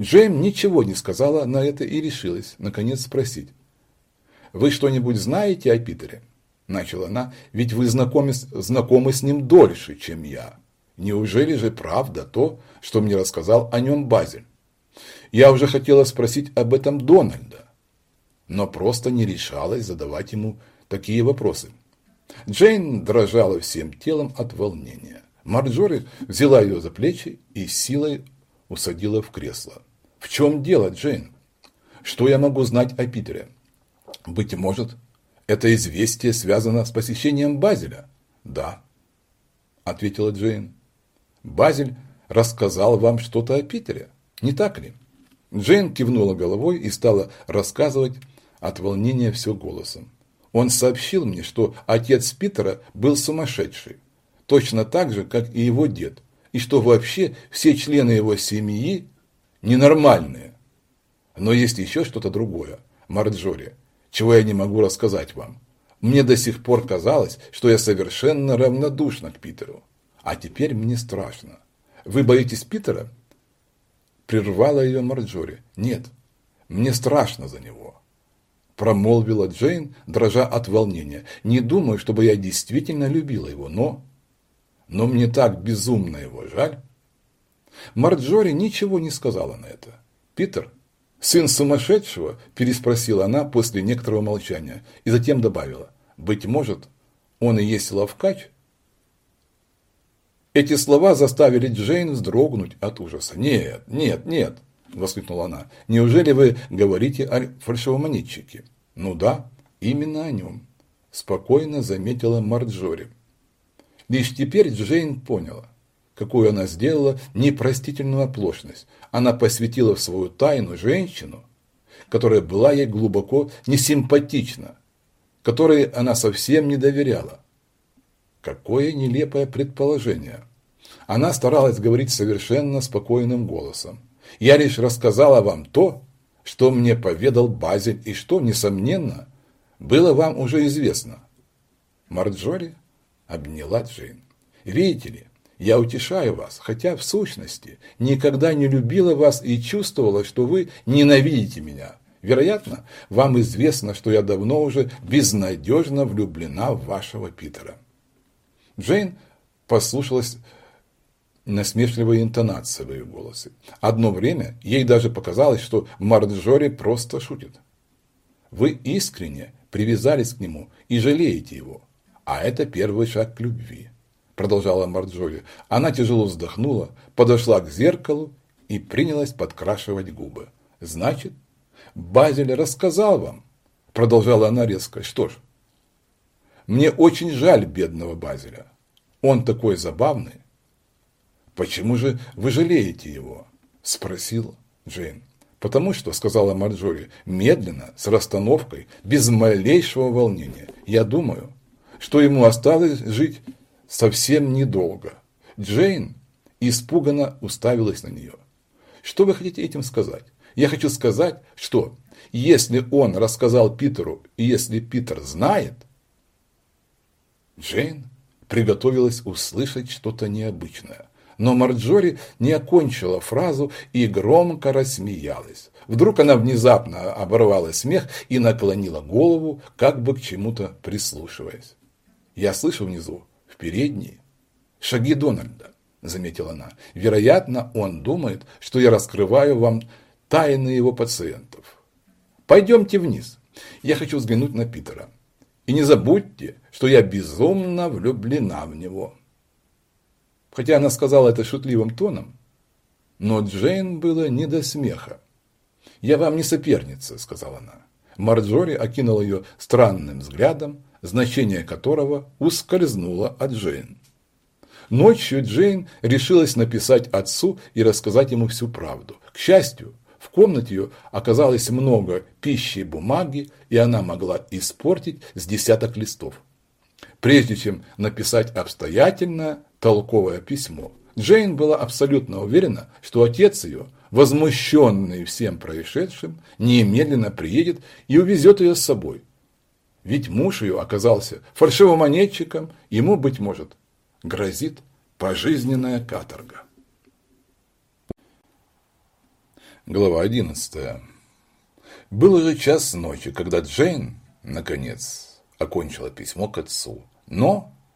Джейм ничего не сказала на это и решилась, наконец, спросить. «Вы что-нибудь знаете о Питере?» – начала она. «Ведь вы знакомы, знакомы с ним дольше, чем я. Неужели же правда то, что мне рассказал о нем Базель? Я уже хотела спросить об этом Дональда, но просто не решалась задавать ему такие вопросы. Джейн дрожала всем телом от волнения. Марджори взяла ее за плечи и силой усадила в кресло. «В чем дело, Джейн? Что я могу знать о Питере? Быть может, это известие связано с посещением Базеля?» «Да», – ответила Джейн. «Базель рассказал вам что-то о Питере, не так ли?» Джейн кивнула головой и стала рассказывать от волнения все голосом. Он сообщил мне, что отец Питера был сумасшедший, точно так же, как и его дед, и что вообще все члены его семьи ненормальные. Но есть еще что-то другое, Марджори, чего я не могу рассказать вам. Мне до сих пор казалось, что я совершенно равнодушна к Питеру. А теперь мне страшно. Вы боитесь Питера? Прервала ее Марджори. Нет, мне страшно за него. Промолвила Джейн, дрожа от волнения. Не думаю, чтобы я действительно любила его, но... Но мне так безумно его жаль. Марджори ничего не сказала на это. Питер, сын сумасшедшего, переспросила она после некоторого молчания и затем добавила. Быть может, он и есть лавкач? Эти слова заставили Джейн вздрогнуть от ужаса. «Нет, нет, нет!» – воскликнула она. «Неужели вы говорите о фальшивомонетчике?» «Ну да, именно о нем», – спокойно заметила Марджори. Лишь теперь Джейн поняла, какую она сделала непростительную оплошность. Она посвятила в свою тайну женщину, которая была ей глубоко несимпатична, которой она совсем не доверяла. Какое нелепое предположение. Она старалась говорить совершенно спокойным голосом. Я лишь рассказала вам то, что мне поведал Базель и что, несомненно, было вам уже известно. Марджори обняла Джейн. Видите ли, я утешаю вас, хотя в сущности никогда не любила вас и чувствовала, что вы ненавидите меня. Вероятно, вам известно, что я давно уже безнадежно влюблена в вашего Питера. Джейн послушалась насмешливой интонации в ее голосе. Одно время ей даже показалось, что Марджори просто шутит. Вы искренне привязались к нему и жалеете его. А это первый шаг к любви, продолжала Марджори. Она тяжело вздохнула, подошла к зеркалу и принялась подкрашивать губы. Значит, Базель рассказал вам, продолжала она резко. Что ж, мне очень жаль бедного Базеля. Он такой забавный. Почему же вы жалеете его? Спросил Джейн. Потому что, сказала Марджори, медленно, с расстановкой, без малейшего волнения. Я думаю, что ему осталось жить совсем недолго. Джейн испуганно уставилась на нее. Что вы хотите этим сказать? Я хочу сказать, что если он рассказал Питеру, и если Питер знает, Джейн приготовилась услышать что-то необычное. Но Марджори не окончила фразу и громко рассмеялась. Вдруг она внезапно оборвала смех и наклонила голову, как бы к чему-то прислушиваясь. «Я слышу внизу, в передней, шаги Дональда», – заметила она. «Вероятно, он думает, что я раскрываю вам тайны его пациентов. Пойдемте вниз. Я хочу взглянуть на Питера. И не забудьте, что я безумно влюблена в него. Хотя она сказала это шутливым тоном, но Джейн было не до смеха. «Я вам не соперница», – сказала она. Марджори окинула ее странным взглядом, значение которого ускользнуло от Джейн. Ночью Джейн решилась написать отцу и рассказать ему всю правду. К счастью, в комнате ее оказалось много пищи и бумаги, и она могла испортить с десяток листов. Прежде чем написать обстоятельное, толковое письмо, Джейн была абсолютно уверена, что отец ее, возмущенный всем происшедшим, немедленно приедет и увезет ее с собой. Ведь муж ее оказался фальшивомонетчиком, ему, быть может, грозит пожизненная каторга. Глава 11. Был уже час ночи, когда Джейн, наконец, окончила письмо к отцу. Но